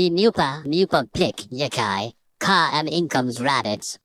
Be Nupa, Nupa Pick, Yakai, Ka and Incomes Rabbits.